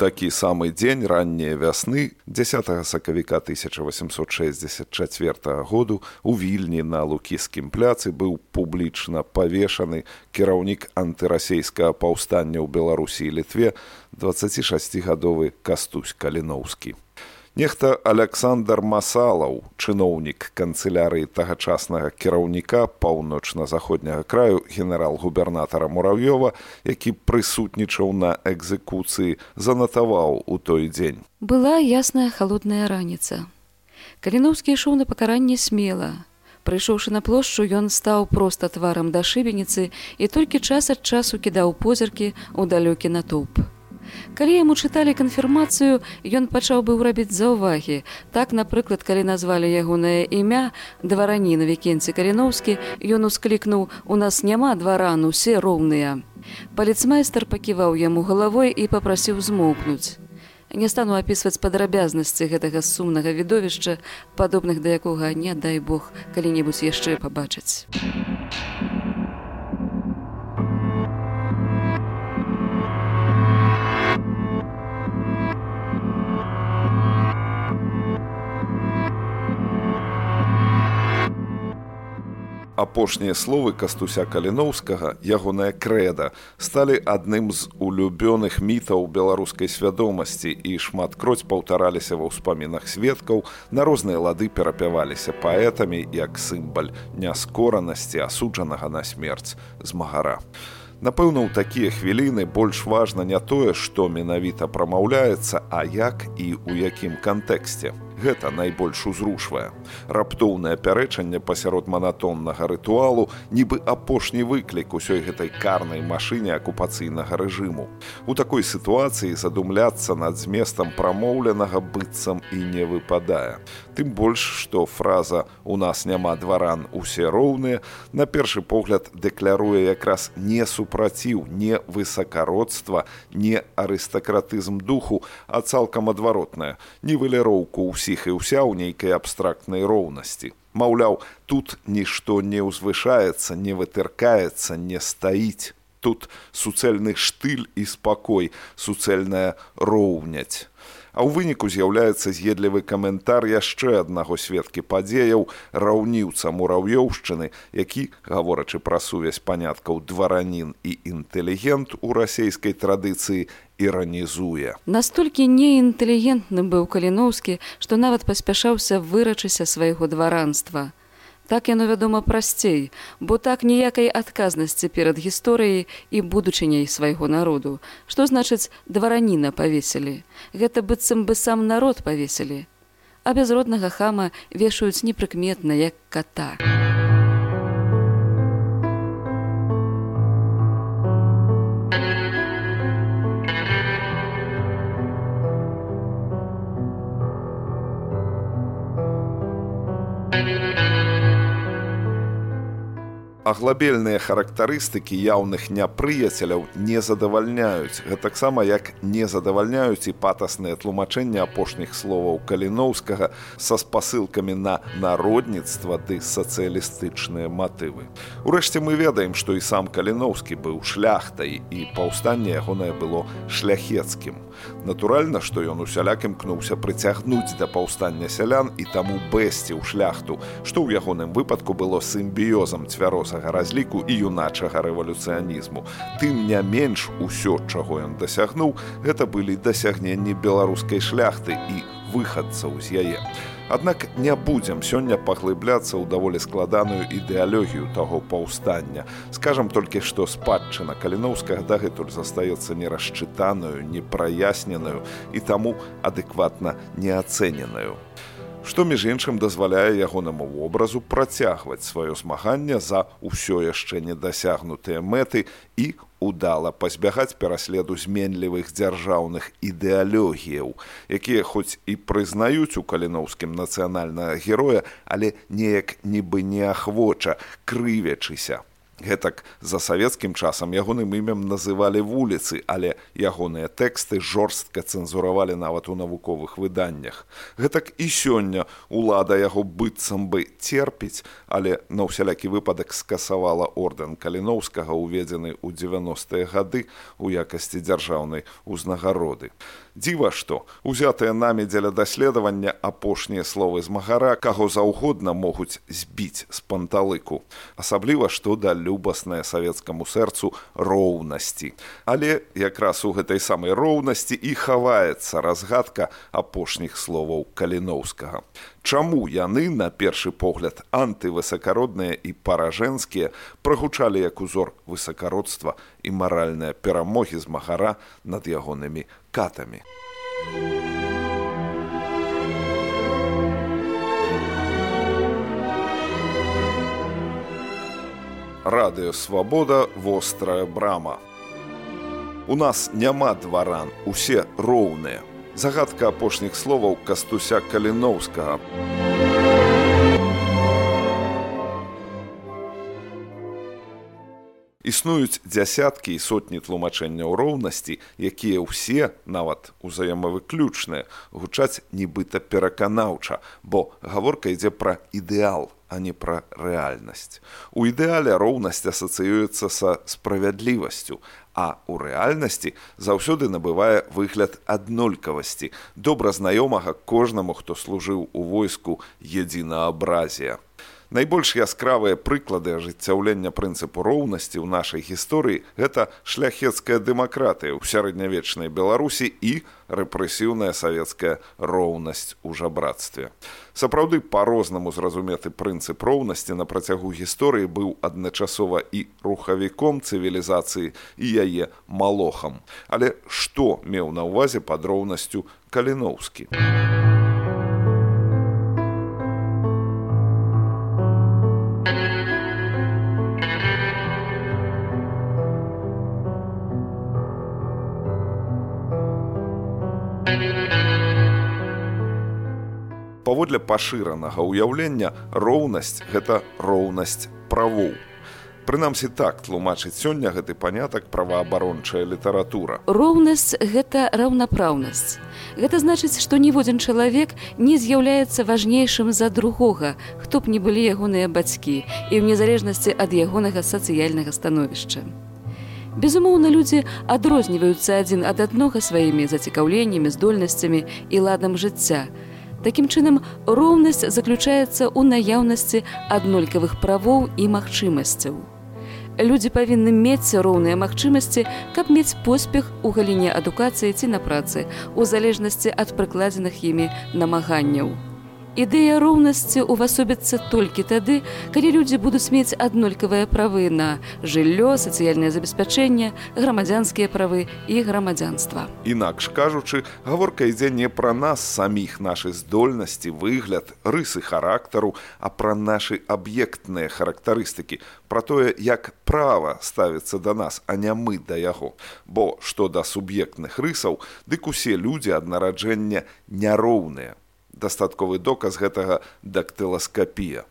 такі самы дзень ранняй вясны 10 сакавіка 1864 году у вільні на лукіскім пляцы быў публічна павешаны кіраўнік антырасейскага паўстання ў беларусі і літве 26гадовы кастусь каліноўскі Нехта Александр Масалаў, чыноўнік канцылярыі тагачаснага кіраўніка паўночна-заходняга краю генерал-губернатара Мурав'ёва, які прысутнічаў на экзекуцыі, занатаваў у той дзень. Была ясная халодная раніца. Каліноўскі ішоў на пакаранне смела. Прыйшоўшы на плошчу, ён стаў проста тварам да шыбеніцы і толькі час ад часу кідаў позіркі ў далёкі натоўп. Калі яму чыталі канфірмацыю, ён пачаў быў рабіць заўвагі. Так, напрыклад, калі назвалі ягонае імя дварані на вікенці каліноўскі, ён усклікнуў: « У нас няма дваран, усе роўныя. Паліцмайстар паківаў яму галавой і папрасіў змоўкнуць. Не стану апісваць падрабязнасці гэтага сумнага відовішча, падобных да якога не дай Бог калі-небудзь яшчэ пабачыць. Апошнія словы кастуся каліноўскага ягоная крэда сталі адным з улюбёных мітаў беларускай свядомасці і шматкроць паўтараліся ва ўспамінах сведкаў на розныя лады перапяваліся паэтамі як сімбаль няскоранасці асуджанага на смерць змагара. Напэўна, у такія хвіліны больш важна не тое, што менавіта прамаўляецца, а як і ў якім кантэксце гэта найбольш узрушвае. Раптоўнае пярэчанне пасярод манатоннага рытуалу нібы апошні выклік усёй гэтай карнай машыне акупацыйнага рэжыму. У такой сітуацыі задумляцца над зместам прамоўленага быццам і не выпадае. Тым больш, што фраза «У нас няма дваран усе роўныя» на першы погляд дэкляруе якраз не супраціў, не высакародства, не арыстакратызм духу, а цалкам адваротная, нівеліроўку ўсіх ўсіх і ўся ў нейкай абстрактнай роўнасці. Маўляў, тут нішто не ўзвышаецца, не вытыркаецца, не стаіць. Тут суцэльны штыль і спакой, суцэльная роўняць. А ў выніку з'яўляецца з'едлівы каментар яшчэ аднаго сведкі падзеяў раўніўца мураўёўшчыны, які, гаворачы пра сувязь паняткаў дваранін і інтэлігент у расейскай традыцыі іранізуе. Настолькі неінтэлігентным быў каліноўскі, што нават паспяшаўся вырачыся свайго дваранства. Так яно вядома прасцей, бо так ніякай адказнасці перад гісторыяй і будучыняй свайго народу. Што значыць двараніна павесілі. Гэта быццам бы сам народ павесілі. А бязроднага хама вешаюць непрыкметна як ката. Аглабельныя характарыстыкі яўных няпрыяцеляў не задавальняюць. Гэтаксама як не задавальняюць і патасныя тлумачэнні апошніх словаў каліноўскага са спасылкамі на народніцтва ды сацыялістычныя матывы. Урэшце мы ведаем што і сам каліноўскі быў шляхтай і паўстанне ягонае было шляхецкім Натуральна, што ён усяляк імкнуўся прыцягнуць да паўстання сялян і таму бэсці ў шляхту, што ў ягоным выпадку было сімбіёзам цвярозага разліку і юначага рэвалюцыянізму. Тым не менш усё, чаго ён дасягнуў, гэта былі дасягненні беларускай шляхты і выхадцаў з яе. Аднак не будзем сёння паглыбляцца ў даволі складаную ідэалогію таго паўстання. Скажам толькі, што спадчына каліноўскага дагэтуль застаецца нерасчытаную, непраясненую і таму адэкватна неацэненую. Што між іншым дазваляе ягонаму вобразу працягваць сваё змаганне за ўсё яшчэ недасягнутыя мэты і удала пазбягаць пераследу зменлівых дзяржаўных ідэалогіяў, якія хоць і прызнаюць у каліноўскім нацыянальнага героя, але неяк нібы неахвоча крывячыся Гэтак за савецкім часам ягоным імем называлі вуліцы, але ягоныя тэксты жорстка цэнзуравалі нават у навуковых выданнях. Гэтак і сёння улада яго быццам бы церпіць, але на ўсялякі выпадак скасавала ордэн каліноўскага уведзены ў 90-е гады у якасці дзяржаўнай узнагароды. Дзіва што узятыя намі дзеля даследавання апошнія словы змагара каго заўгодна могуць збіць з панталыку. Асабліва што да любаснае савецкаму сэрцу роўнасці. Але якраз у гэтай самай роўнасці і хаваецца разгадка апошніх словаў каліноўскага Чаму яны на першы погляд антывысакародныя і паражэнскія прагучалі як узор высакародства і маральныя перамогі змагара над ягонымі катамі. Радыё свабода вострая брама. У нас няма дваран, усе роўныя загадка апошніх словаў кастуся каліноўскага. Існуюць дзясяткі і сотні тлумачэнняў роўнасці, якія ўсе нават узаемавыключныя гучаць нібыта пераканаўча, бо гаворка ідзе пра ідэал, а не пра рэальнасць. У ідэале роўнасць асацыюецца са справядлівасцю, а ў рэальнасці заўсёды набывае выгляд аднолькавасці, добра знаёмага кожнаму, хто служыў у войску едзінаабразія. Найбольш яскравыя прыклады ажыццяўлення прынцыпу роўнасці ў нашай гісторыі гэта шляхецкая дэмакратыя ў сярэднявечнай беларусі і рэпрэсіўная савецкая роўнасць у жабрацтве. Сапраўды па-рознаму зразуметы прынцып роўнасці на працягу гісторыі быў адначасова і рухавіком цывілізацыі і яе малохам. Але што меў на ўвазе пад роўнасцю каліноўскі. Паводле пашыранага ўяўлення роўнасць гэта роўнасць правоў. Прынамсі так тлумачыць сёння гэты панятак праваабарончая літаратура. Роўнасць гэта раўнапраўнасць. Гэта значыць, што ніводзін чалавек не з'яўляецца важнейшым за другога, хто б не былі ягоныя бацькі і ў незалежнасці ад ягонага сацыяльнага становішча. Безумоўна, людзі адрозніваюцца адзін ад аднога сваімі зацікаўленнямі, здольнасцямі і ладам жыцця. Такім чынам, роўнасць заключаецца ў наяўнасці аднолькавых правоў і магчымасцяў. Людзі павінны мець роўныя магчымасці, каб мець поспех у галіне адукацыі ці на працы, у залежнасці ад прыкладзеных імі намаганняў. Ідэя роўнасці ўвасобіцца толькі тады, калі людзі будуць мець аднолькавыя правы на жыллё, сацыяльнае забеспячэнне, грамадзянскія правы і грамадзянства. Інакш кажучы, гаворка ідзе не пра нас саміх нашы здольнасці, выгляд, рысы характару, а пра нашы аб'ектныя характарыстыкі, пра тое, як права ставіцца да нас, а не мы да яго. Бо што да суб'ектных рысаў, дык усе людзі ад нараджэння няроўныя дастатковы доказ гэтага дактыласкапія.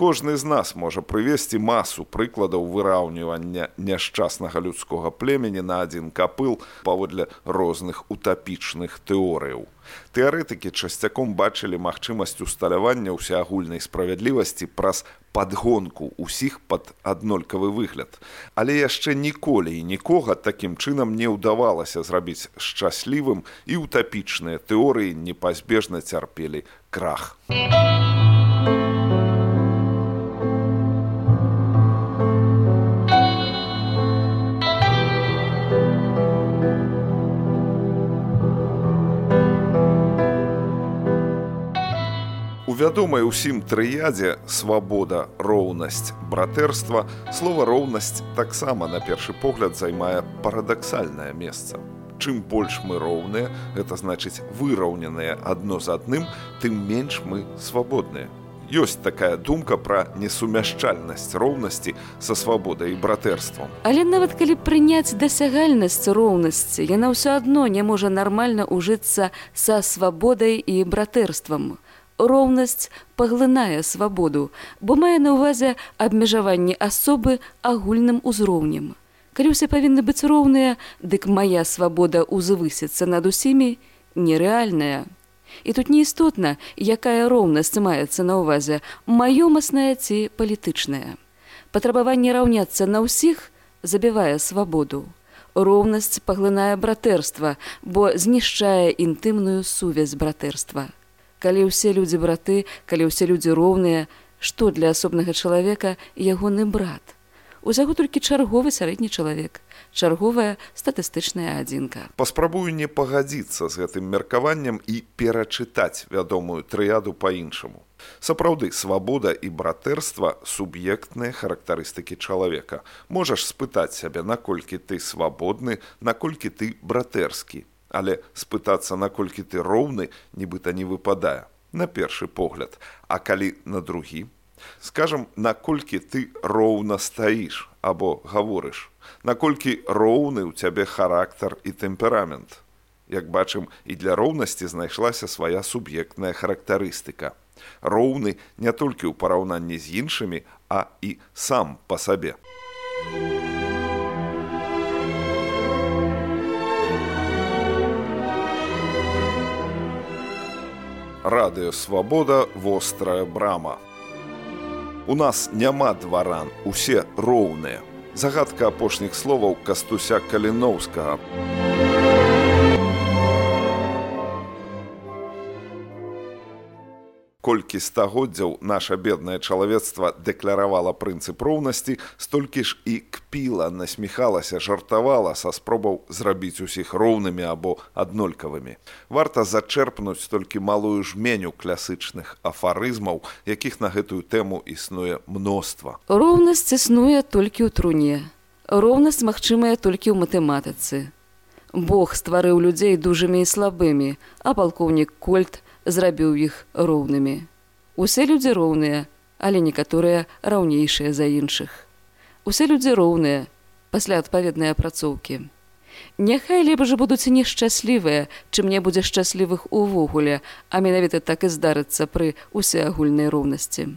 Кожны з нас можа прывесці масу прыкладаў выраўнівання няшчаснага людскога племені на адзін капыл паводле розных утапічных тэорыяў. Тэарэтыкі часцяком бачылі магчымасць усталявання ўсеагульнай справядлівасці праз падгонку ўсіх пад аднолькавы выгляд. Але яшчэ ніколі і нікога такім чынам не ўдавалася зрабіць шчаслівым і утапічныя тэорыі непазбежна цярпелі крах. Вядомай усім трыядзе свабода роўнасць братэрства слова роўнасць таксама на першы погляд займае парадаксальнае месца. Чым больш мы роўныя гэта значыць выраўненыя адно з адным тым менш мы свабодныя. Ёсць такая думка пра несумяшчальнасць роўнасці са свабодай і братэрствам але нават калі прыняць дасягальнасць роўнасці яна ўсё адно не можа нармальна ўжыцца са свабодай і братэрствам у роўнасць паглынае свабоду, бо мае на ўвазе абмежаванне асобы агульным узроўнем. Калі ўсе павінны быць роўныя, дык мая свабода ўзвысіцца над усімі нерэальная. І тут неістотна, якая роўнасць маецца на ўвазе маёмасная ці палітычная. Патрабаванне раўняцца на ўсіх забівае свабоду. Роўнасць паглынае братэрства, бо знішчае інтымную сувязь братэрства. Калі ўсе людзі браты, калі ўсе людзі роўныя, што для асобнага чалавека ягоны брат. Усяго толькі чарговы сярэдні чалавек, чарговая статыстычная адзінка. Паспрабую не пагадзіцца з гэтым меркаваннем і перачытаць вядомую трыяду па-іншаму. Сапраўды свабода і братэрства суб'ектныя характарыстыкі чалавека. Можаш спытаць сябе, наколькі ты свабодны, наколькі ты братэрскі. Але спытацца, наколькі ты роўны, нібыта не выпадае. На першы погляд, а калі на другі, скажам наколькі ты роўна стаіш або гаворыш. Наколькі роўны ў цябе характар і тэмперамент. Як бачым і для роўнасці знайшлася свая суб'ектная характарыстыка. Роўны не толькі ў параўнанні з іншымі а і сам па сабе радыёвабода вострая брама У нас няма дваран, усе роўныя. Загадка апошніх словаў кастуся каліноўскага. Колькі стагоддзяў наша беднае чалавецтва дэкляравала прынцып роўнасці столькі ж і кпіла насміхалася жартавала са спробаў зрабіць усіх роўнымі або аднолькавымі. Варта зачэрпнуць толькі малую жменю класычных афарызмаў якіх на гэтую тэму існуе мноства. Роўнасць існуе толькі ў труне. Роўнасць магчымая толькі ў матэматыцы. Бог стварыў людзей дужымі і слабымі а палкоўнік кольт зрабіў іх роўнымі. Усе людзі роўныя, але некаторыя раўнейшыя за іншых. Усе людзі роўныя пасля адпаведнай апрацоўкі. Няхай лепш будуць нешчаслівыя, чым не будзе шчаслівых увогуле, а менавіта так і здарыцца пры усеагульнай роўнасці.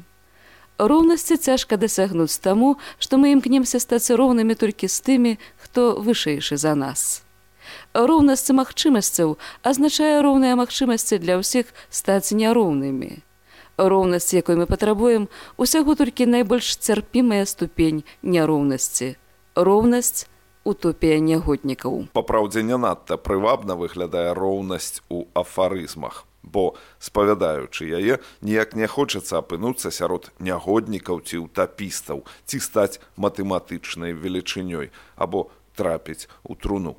Роўнасці цяжка дасягнуць таму, што мы імкнемся стаць роўнымі толькі з тымі, хто вышэйшы за нас роўнасць магчымасцяў азначае роўныя магчымасці для ўсіх стаць няроўнымі. Роўнасць, якой мы патрабуем, усяго толькі найбольш цярпімая ступень няроўнасці. Роўнасць утопія нягоднікаў. Па праўдзе не надта прывабна выглядае роўнасць у афарызмах. Бо спавядаючы яе ніяк не хочацца апынуцца сярод нягоднікаў ці ўтапістаў ці стаць матэматычнай велічынёй або трапіць у труну.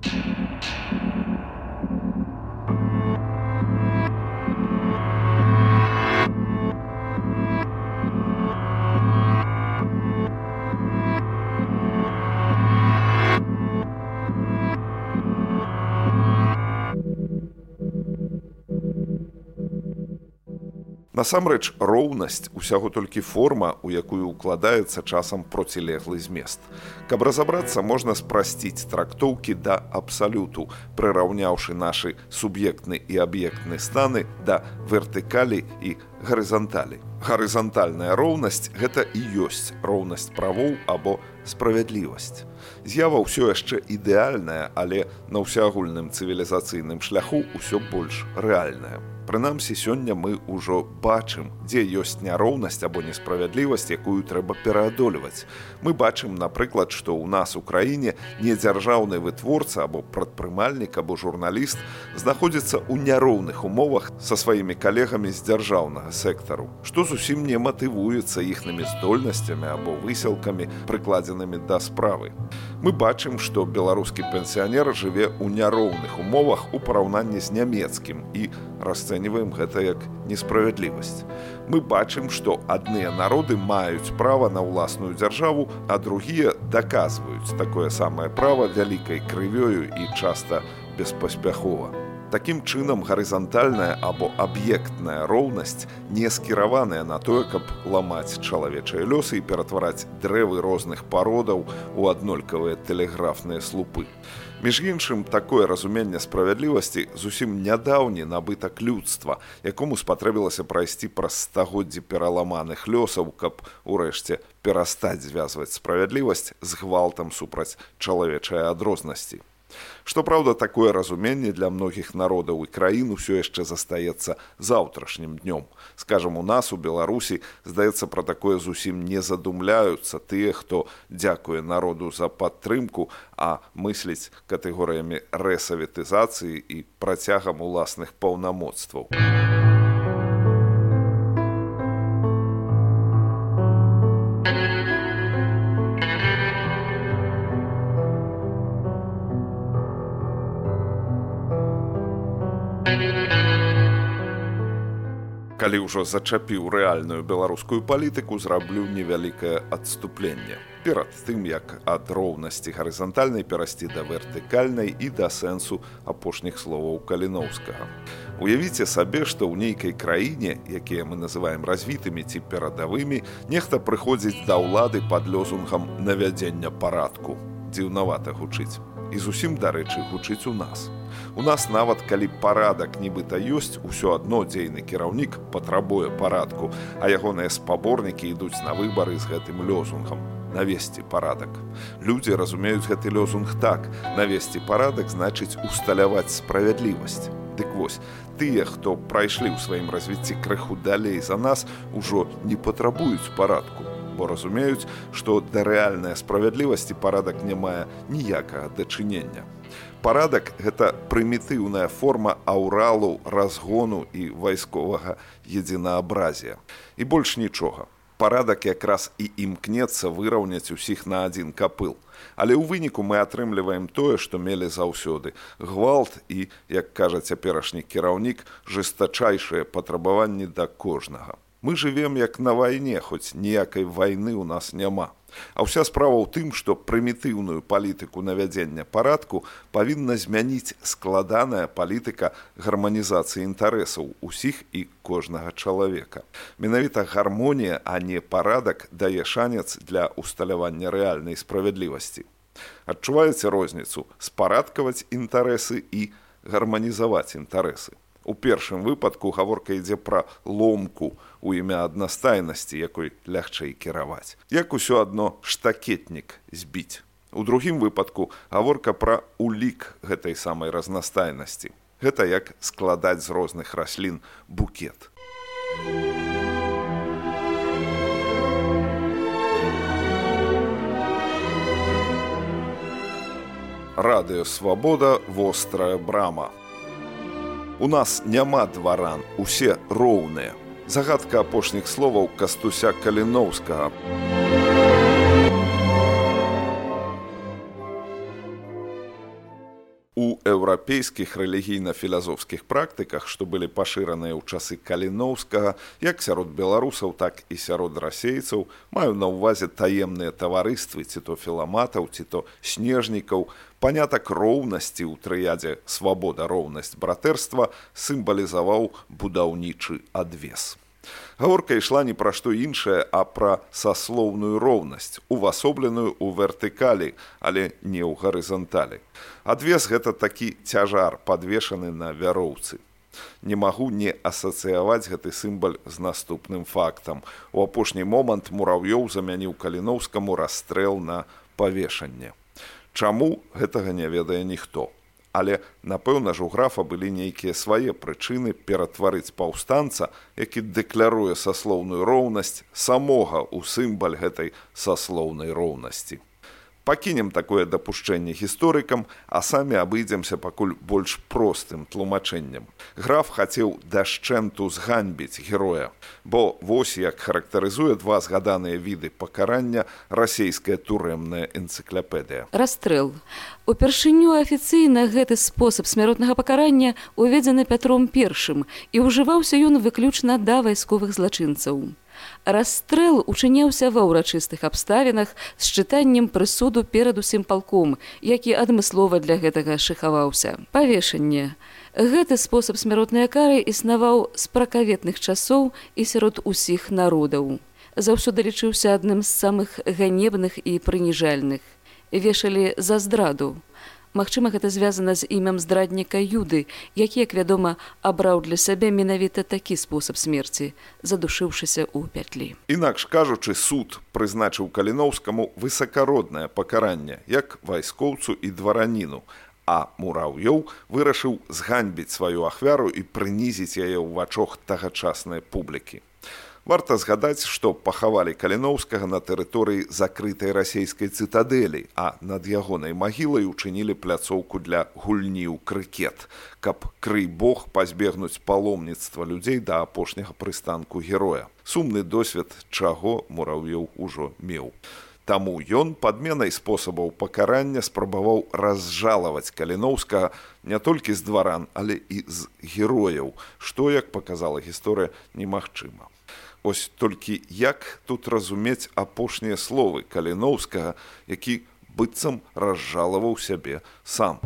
Насамрэч роўнасць усяго толькі форма, у якую ўкладаецца часам процілеглы змест. Каб разабрацца, можна спрасціць трактоўкі да абсалюту, прыраўняўшы нашы суб'ектны і аб'ектны станы да вертыкалі і гарызанталі. Гарызантальная роўнасць гэта і ёсць роўнасць правоў або справядлівасць. З'ява ўсё яшчэ ідэальная, але на ўсеагульным цывілізацыйным шляху ўсё больш рэальная. Прынамсі сёння мы ўжо бачым, дзе ёсць няроўнасць або несправядлівасць, якую трэба пераадолеваць. Мы бачым, напрыклад, што ў нас у краіне недзяржаўны вытворца або прадпрымальнік або журналіст знаходзіцца ў няроўных умовах са сваімі калегамі з дзяржаўнага сектару, што зусім не матывуецца іхнымі здольнасцямі або высілкамі, прыкладзенымі да справы. Мы бачым, што беларускі пенсіянер жыве ў няроўных умовах у параўнанні з нямецкім і расцэньваем гэта як несправядлівасць. Мы бачым, што адныя народы маюць права на ўласную дзяржаву, а другія даказваюць такое самае права вялікай крывёю і часта беспаспяхова. Такім чынам гарызантальная або аб'ектная роўнасць не скіраваная на тое, каб ламаць чалавечыя лёсы і ператвараць дрэвы розных пародаў у аднолькавыя тэлеграфныя слупы. Між іншым такое разуменне справядлівасці зусім нядаўні набытак людства, якому спатрэбілася прайсці праз стагоддзі пераламаных лёсаў, каб урэшце перастаць звязваць справядлівасць з гвалтам супраць чалавечай адрознасці. Што праўда, такое разуменне для многіх народаў і краін усё яшчэ застаецца заўтрашнім днём. Скажам, у нас у Беларусі, здаецца, пра такое зусім не задумляюцца тыя, хто дзякуе народу за падтрымку, а мысліць катэгорыямі рэсавітызацыі і працягам уласных паўнамоцтваў. Калі ўжо зачапіў рэальную беларускую палітыку зраблю невялікае адступленне. Перад тым як ад роўнасці гарызантальнай перайсці да вертыкальнай і да сэнсу апошніх словаў каліноўскага. Уявіце сабе што ў нейкай краіне якія мы называем развітымі ці перадавымі нехта прыходзіць да ўлады под лёзунгам навядзення парадку. Дзіўнавата гучыць і зусім дарэчы гучыць у нас у нас нават калі парадак нібыта ёсць, усё адно дзейны кіраўнік патрабуе парадку, а ягоныя спаборнікі ідуць на выбары з гэтым лёзунгам навесці парадак. Людзі разумеюць гэты лёзунг так, навесці парадак значыць усталяваць справядлівасць. Дык вось, тыя, хто прайшлі ў сваім развіцці крыху далей за нас, ужо не патрабуюць парадку, бо разумеюць, што да рэальнай справядлівасці парадак не мае ніякага дачынення. Парадак гэта прымітыўная форма аўралу разгону і вайсковага едзінаабразія. І больш нічога. Парадак якраз і імкнецца выраўняць усіх на адзін капыл. Але ў выніку мы атрымліваем тое што мелі заўсёды. Гвалт і як кажа цяперашні кіраўнік жестачайшыя патрабаванні да кожнага мы жывем як на вайне хоць ніякай вайны ў нас няма А ўся справа ў тым, што прымітыўную палітыку навядзення парадку павінна змяніць складаная палітыка гарманізацыі інтарэсаў усіх і кожнага чалавека. Менавіта гармонія, а не парадак дае шанец для усталявання рэальнай справядлівасці. Адчуваеце розніцу спарадкаваць інтарэсы і гарманізаваць інтарэсы. У першым выпадку гаворка ідзе пра ломку у імя аднастайнасці, якой лягчэй кіраваць. Як усё адно штакетнік збіць. У другім выпадку гаворка пра улік гэтай самай разнастайнасці. Гэта як складаць з розных раслін букет. Радыё свабода вострая брама. У нас няма дваран, усе роўныя. Загадка апошніх словаў кастуся каліноўскага. Еўрапейскіх рэлігійна-філазофскіх практыках, што былі пашыраныя ў часы каліноўскага, як сярод беларусаў, так і сярод расейцаў, маю на ўвазе таемныя таварыствы ці то філаматаў, ці то снежнікаў, панятак роўнасці ў трыядзе свабода роўнасць братэрства сімвалізаваў будаўнічы адвес. Гаворка ішла ні пра што іншае, а пра саслоўную роўнасць, увасобленую ў вертыкалі, але не ў гарызанталі. Адвес гэта такі цяжар, падвешаны на вяроўцы. Не магу не асацыяваць гэты сімбаль з наступным фактам. У апошні момант мураўёў замяніў каліноўскаму расстрэл на павешанне. Чаму гэтага не ведае ніхто. Але, напэўна ж, у графа былі нейкія свае прычыны ператварыць паўстанца, які дэкляруе саслоўную роўнасць самога ў сімбаль гэтай саслоўнай роўнасці пакінем такое дапушчэнне гісторыкам, а самі абыдземся пакуль больш простым тлумачэннем. Граф хацеў дашчэнту зганьбіць героя, бо вось як характарызуе два згаданыя віды пакарання расійская турэмная энцыклапедыя. Расстрэл. Упершыню афіцыйна гэты спосаб смяротнага пакарання уведзены пятром першым і ўжываўся ён выключна да вайсковых злачынцаў. Расстрэл учыняўся ва ўрачыстых абставінах з чытаннем прысуду перад усім палком, які адмыслова для гэтага шыхаваўся. Павешанне. Гэты спосаб смяротнай кары існаваў з пракаветных часоў і сярод усіх народаў. Заўсёды лічыўся адным з самых ганебных і прыніжальных. Вешалі за здраду. Магчыма, гэта звязана з імем здрадніка юды, які, як вядома, абраў для сябе менавіта такі спосаб смерці, задушыўшыся ў пятлі. Інакш кажучы, суд прызначыў каліноўскаму высакароднае пакаранне, як вайскоўцу і двараніну. А мураўёў вырашыў зганьбіць сваю ахвяру і прынізіць яе ў вачох тагачаснай публікі. Варта згадаць, што пахавалі каліноўскага на тэрыторыі закрытай расійскай цытадэлі, а над ягонай магілай учынілі пляцоўку для гульні ў крыкет, каб крый Бог пазбегнуць паломніцтва людзей да апошняга прыстанку героя. Сумны досвед, чаго мураўёў ужо меў. Таму ён падменай спосабаў пакарання спрабаваў разжалаваць каліноўскага не толькі з дваран, але і з герояў, што, як паказала гісторыя, немагчыма. Ось толькі як тут разумець апошнія словы каліноўскага, які быццам разжалаваў сябе сам.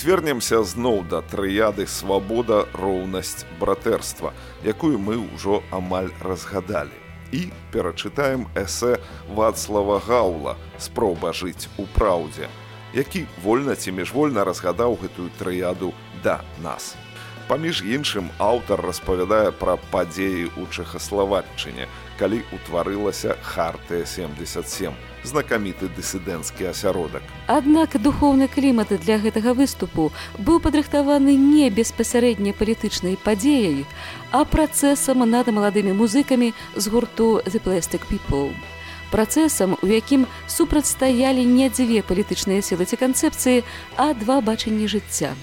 Звернемся зноў да трыяды свабода роўнасць братэрства якую мы ўжо амаль разгадалі. І перачытаем эсэ вацлава гаула спроба жыць у праўдзе які вольна ці міжвольна разгадаў гэтую трыяду да нас. Паміж іншым аўтар распавядае пра падзеі ў чэхаславатчыне калі ўтварылася хартыя 77 знакаміты дысідэнцкі асяродак. Аднак духоўны клімат для гэтага выступу быў падрыхтаваны не беспасярэдняй палітычнай падзеяй, а працэсам над маладымі музыкамі з гурту The Plastic People. Працэсам, у якім супрацьстаялі не дзве палітычныя сілы ці канцэпцыі, а два бачанні жыцця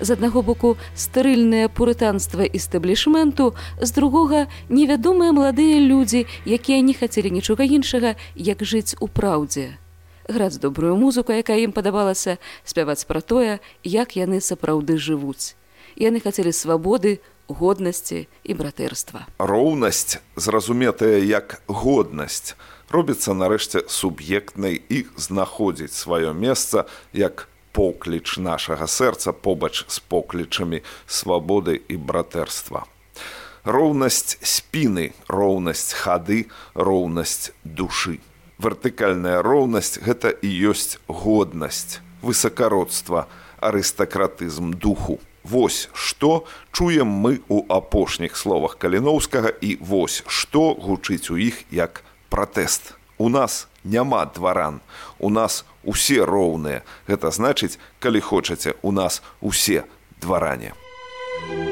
з аднаго боку стэрыльнае пурытанства істэблішменту, з другога невядомыя маладыя людзі, якія не хацелі нічога іншага, як жыць у праўдзе. Граць добрую музыку, якая ім падабалася, спяваць пра тое, як яны сапраўды жывуць. Яны хацелі свабоды, годнасці і братэрства. Роўнасць, зразуметая як годнасць, робіцца нарэшце суб'ектнай і знаходзіць сваё месца як покліч нашага сэрца побач з поклічамі свабоды і братэрства. Роўнасць спіны, роўнасць хады, роўнасць душы. Вертыкальная роўнасць гэта і ёсць годнасць, высакародства, арыстакратызм духу. Вось што чуем мы ў апошніх словах каліноўскага і вось што гучыць у іх як пратэст. У нас няма дваран. У нас усе роўныя. Гэта значыць, калі хочаце, у нас усе дваране. You